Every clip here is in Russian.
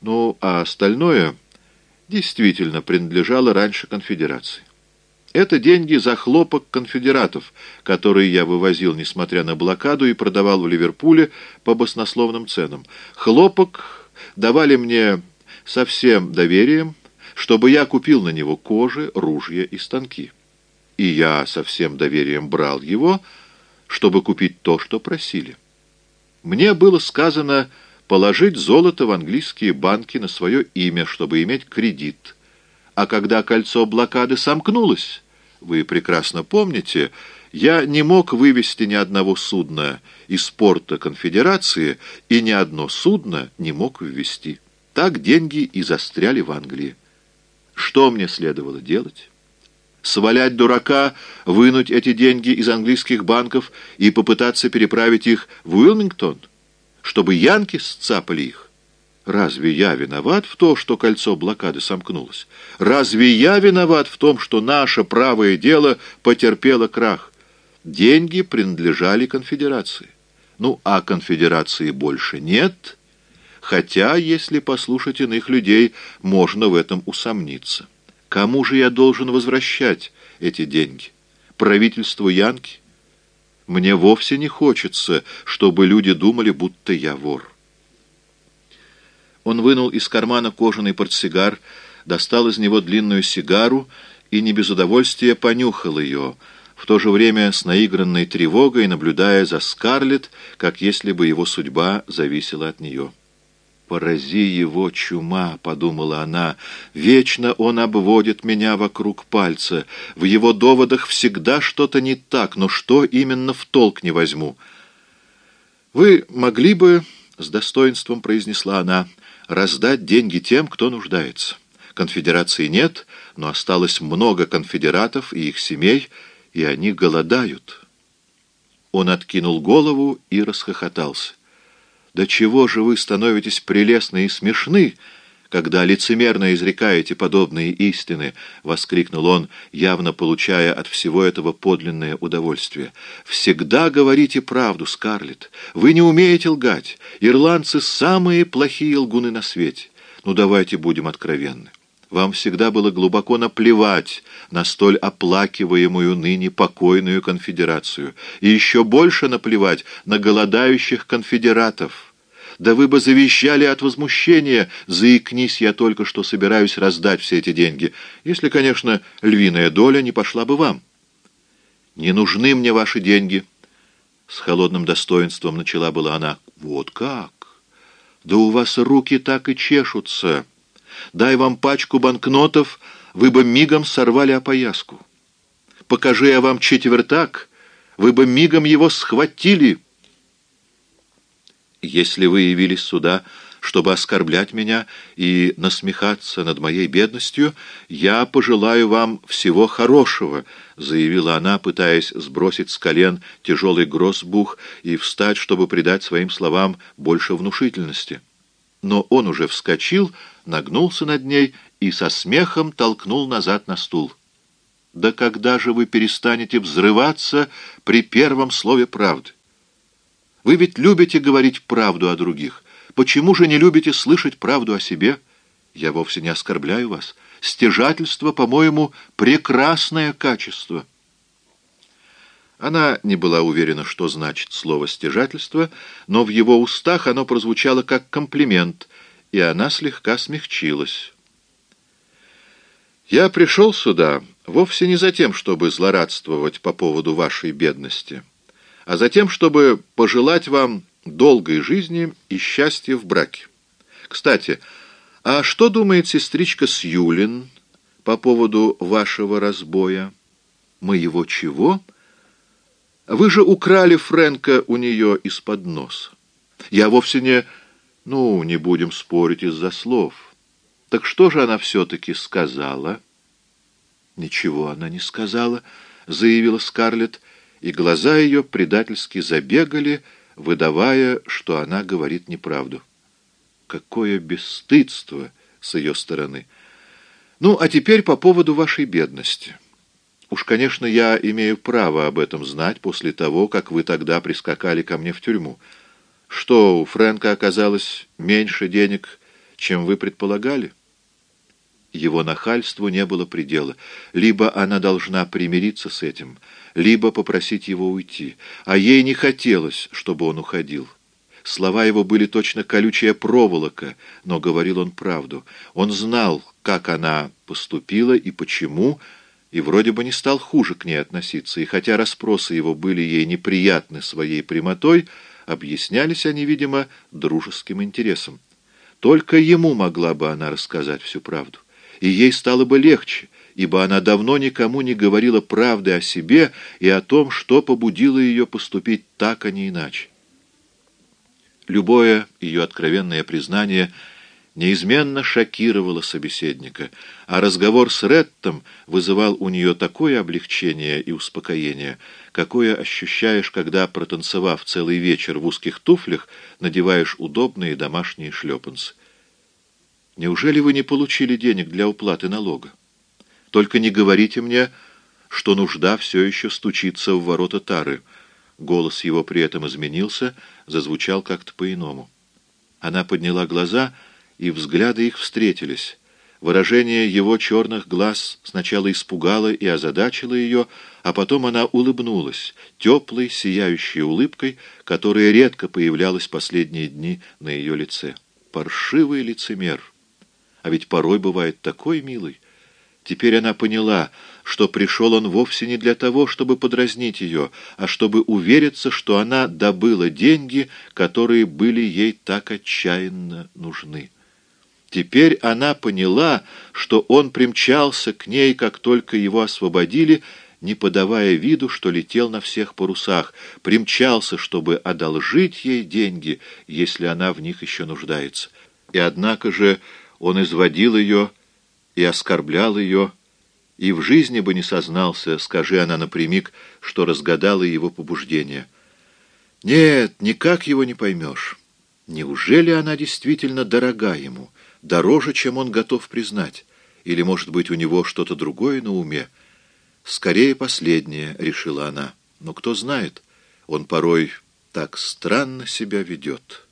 Ну, а остальное действительно принадлежало раньше конфедерации. Это деньги за хлопок конфедератов, которые я вывозил, несмотря на блокаду, и продавал в Ливерпуле по баснословным ценам. Хлопок давали мне со всем доверием, чтобы я купил на него кожи, ружья и станки. И я со всем доверием брал его, чтобы купить то, что просили. Мне было сказано положить золото в английские банки на свое имя, чтобы иметь кредит. А когда кольцо блокады сомкнулось, вы прекрасно помните, я не мог вывести ни одного судна из порта конфедерации, и ни одно судно не мог ввести. Так деньги и застряли в Англии. Что мне следовало делать? Свалять дурака, вынуть эти деньги из английских банков и попытаться переправить их в Уилмингтон, чтобы янки сцапали их? Разве я виноват в том, что кольцо блокады сомкнулось? Разве я виноват в том, что наше правое дело потерпело крах? Деньги принадлежали конфедерации. Ну, а конфедерации больше нет, хотя, если послушать иных людей, можно в этом усомниться. Кому же я должен возвращать эти деньги? Правительству Янки? Мне вовсе не хочется, чтобы люди думали, будто я вор». Он вынул из кармана кожаный портсигар, достал из него длинную сигару и не без удовольствия понюхал ее, в то же время с наигранной тревогой, наблюдая за Скарлетт, как если бы его судьба зависела от нее. «Порази его чума», — подумала она, — «вечно он обводит меня вокруг пальца. В его доводах всегда что-то не так, но что именно в толк не возьму». «Вы могли бы...» — с достоинством произнесла она, — раздать деньги тем, кто нуждается. Конфедерации нет, но осталось много конфедератов и их семей, и они голодают. Он откинул голову и расхохотался. «Да чего же вы становитесь прелестны и смешны, когда лицемерно изрекаете подобные истины!» — воскликнул он, явно получая от всего этого подлинное удовольствие. «Всегда говорите правду, Скарлетт. Вы не умеете лгать. Ирландцы — самые плохие лгуны на свете. Ну, давайте будем откровенны. Вам всегда было глубоко наплевать на столь оплакиваемую ныне покойную конфедерацию, и еще больше наплевать на голодающих конфедератов». Да вы бы завещали от возмущения, заикнись я только, что собираюсь раздать все эти деньги, если, конечно, львиная доля не пошла бы вам. Не нужны мне ваши деньги. С холодным достоинством начала была она. Вот как? Да у вас руки так и чешутся. Дай вам пачку банкнотов, вы бы мигом сорвали опояску. Покажи я вам четвертак, вы бы мигом его схватили». Если вы явились сюда, чтобы оскорблять меня и насмехаться над моей бедностью, я пожелаю вам всего хорошего», — заявила она, пытаясь сбросить с колен тяжелый гроссбух и встать, чтобы придать своим словам больше внушительности. Но он уже вскочил, нагнулся над ней и со смехом толкнул назад на стул. «Да когда же вы перестанете взрываться при первом слове правды? Вы ведь любите говорить правду о других. Почему же не любите слышать правду о себе? Я вовсе не оскорбляю вас. Стяжательство, по-моему, прекрасное качество». Она не была уверена, что значит слово «стяжательство», но в его устах оно прозвучало как комплимент, и она слегка смягчилась. «Я пришел сюда вовсе не за тем, чтобы злорадствовать по поводу вашей бедности» а затем, чтобы пожелать вам долгой жизни и счастья в браке. Кстати, а что думает сестричка Сьюлин по поводу вашего разбоя? Моего чего? Вы же украли Фрэнка у нее из-под носа. Я вовсе не... Ну, не будем спорить из-за слов. Так что же она все-таки сказала? Ничего она не сказала, заявила Скарлетт и глаза ее предательски забегали, выдавая, что она говорит неправду. Какое бесстыдство с ее стороны! Ну, а теперь по поводу вашей бедности. Уж, конечно, я имею право об этом знать после того, как вы тогда прискакали ко мне в тюрьму. Что, у Фрэнка оказалось меньше денег, чем вы предполагали? Его нахальству не было предела. Либо она должна примириться с этим, либо попросить его уйти. А ей не хотелось, чтобы он уходил. Слова его были точно колючая проволока, но говорил он правду. Он знал, как она поступила и почему, и вроде бы не стал хуже к ней относиться. И хотя расспросы его были ей неприятны своей прямотой, объяснялись они, видимо, дружеским интересом. Только ему могла бы она рассказать всю правду и ей стало бы легче, ибо она давно никому не говорила правды о себе и о том, что побудило ее поступить так, а не иначе. Любое ее откровенное признание неизменно шокировало собеседника, а разговор с Реттом вызывал у нее такое облегчение и успокоение, какое ощущаешь, когда, протанцевав целый вечер в узких туфлях, надеваешь удобные домашние шлепанцы. Неужели вы не получили денег для уплаты налога? Только не говорите мне, что нужда все еще стучится в ворота Тары. Голос его при этом изменился, зазвучал как-то по-иному. Она подняла глаза, и взгляды их встретились. Выражение его черных глаз сначала испугало и озадачило ее, а потом она улыбнулась, теплой, сияющей улыбкой, которая редко появлялась последние дни на ее лице. Паршивый лицемер! а ведь порой бывает такой милый. Теперь она поняла, что пришел он вовсе не для того, чтобы подразнить ее, а чтобы увериться, что она добыла деньги, которые были ей так отчаянно нужны. Теперь она поняла, что он примчался к ней, как только его освободили, не подавая виду, что летел на всех парусах, примчался, чтобы одолжить ей деньги, если она в них еще нуждается. И однако же он изводил ее и оскорблял ее, и в жизни бы не сознался, скажи она напрямик, что разгадала его побуждение. Нет, никак его не поймешь. Неужели она действительно дорога ему, дороже, чем он готов признать? Или, может быть, у него что-то другое на уме? Скорее последнее, решила она. Но кто знает, он порой так странно себя ведет.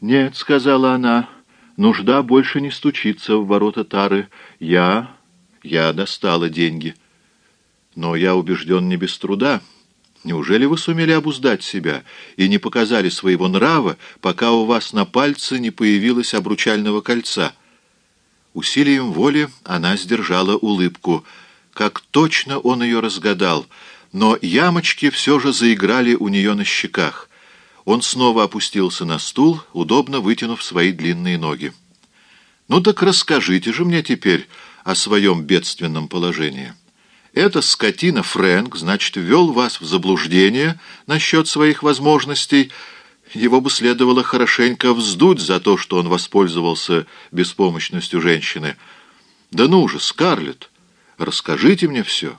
«Нет», — сказала она, — Нужда больше не стучится в ворота Тары. Я... я достала деньги. Но я убежден не без труда. Неужели вы сумели обуздать себя и не показали своего нрава, пока у вас на пальце не появилось обручального кольца? Усилием воли она сдержала улыбку. Как точно он ее разгадал, но ямочки все же заиграли у нее на щеках. Он снова опустился на стул, удобно вытянув свои длинные ноги. «Ну так расскажите же мне теперь о своем бедственном положении. Эта скотина Фрэнк, значит, ввел вас в заблуждение насчет своих возможностей. Его бы следовало хорошенько вздуть за то, что он воспользовался беспомощностью женщины. Да ну же, Скарлетт, расскажите мне все.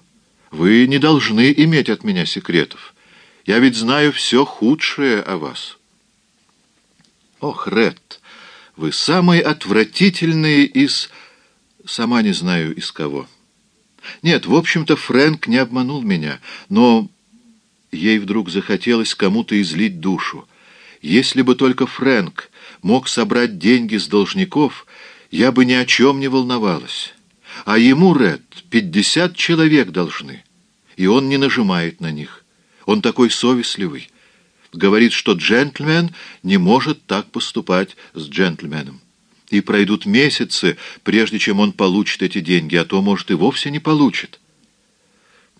Вы не должны иметь от меня секретов». Я ведь знаю все худшее о вас. Ох, Ред, вы самый отвратительный из... Сама не знаю из кого. Нет, в общем-то, Фрэнк не обманул меня, но ей вдруг захотелось кому-то излить душу. Если бы только Фрэнк мог собрать деньги с должников, я бы ни о чем не волновалась. А ему, Ред, пятьдесят человек должны, и он не нажимает на них. Он такой совестливый. Говорит, что джентльмен не может так поступать с джентльменом. И пройдут месяцы, прежде чем он получит эти деньги, а то, может, и вовсе не получит.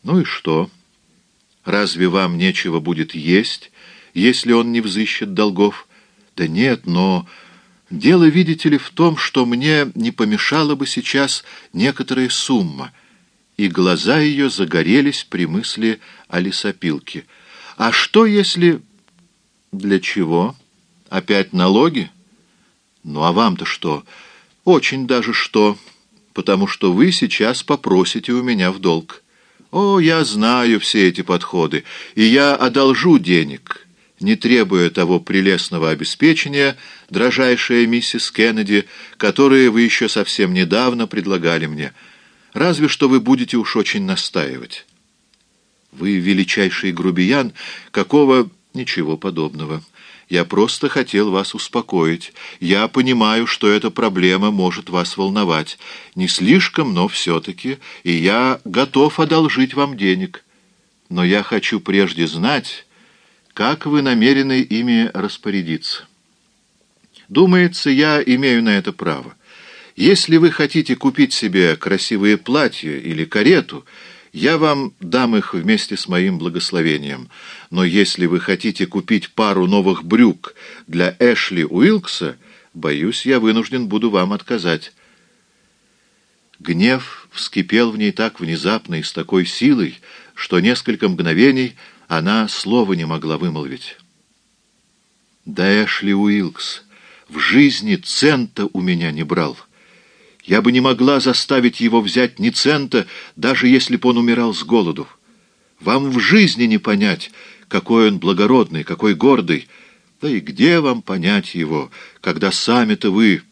Ну и что? Разве вам нечего будет есть, если он не взыщет долгов? Да нет, но... Дело, видите ли, в том, что мне не помешала бы сейчас некоторая сумма — и глаза ее загорелись при мысли о лесопилке. «А что, если...» «Для чего? Опять налоги?» «Ну, а вам-то что?» «Очень даже что, потому что вы сейчас попросите у меня в долг». «О, я знаю все эти подходы, и я одолжу денег» не требуя того прелестного обеспечения, дрожайшая миссис Кеннеди, которое вы еще совсем недавно предлагали мне — Разве что вы будете уж очень настаивать. Вы величайший грубиян, какого... Ничего подобного. Я просто хотел вас успокоить. Я понимаю, что эта проблема может вас волновать. Не слишком, но все-таки. И я готов одолжить вам денег. Но я хочу прежде знать, как вы намерены ими распорядиться. Думается, я имею на это право. Если вы хотите купить себе красивые платья или карету, я вам дам их вместе с моим благословением. Но если вы хотите купить пару новых брюк для Эшли Уилкса, боюсь, я вынужден буду вам отказать». Гнев вскипел в ней так внезапно и с такой силой, что несколько мгновений она слова не могла вымолвить. «Да Эшли Уилкс в жизни цента у меня не брал». Я бы не могла заставить его взять ни цента, даже если бы он умирал с голоду. Вам в жизни не понять, какой он благородный, какой гордый. Да и где вам понять его, когда сами-то вы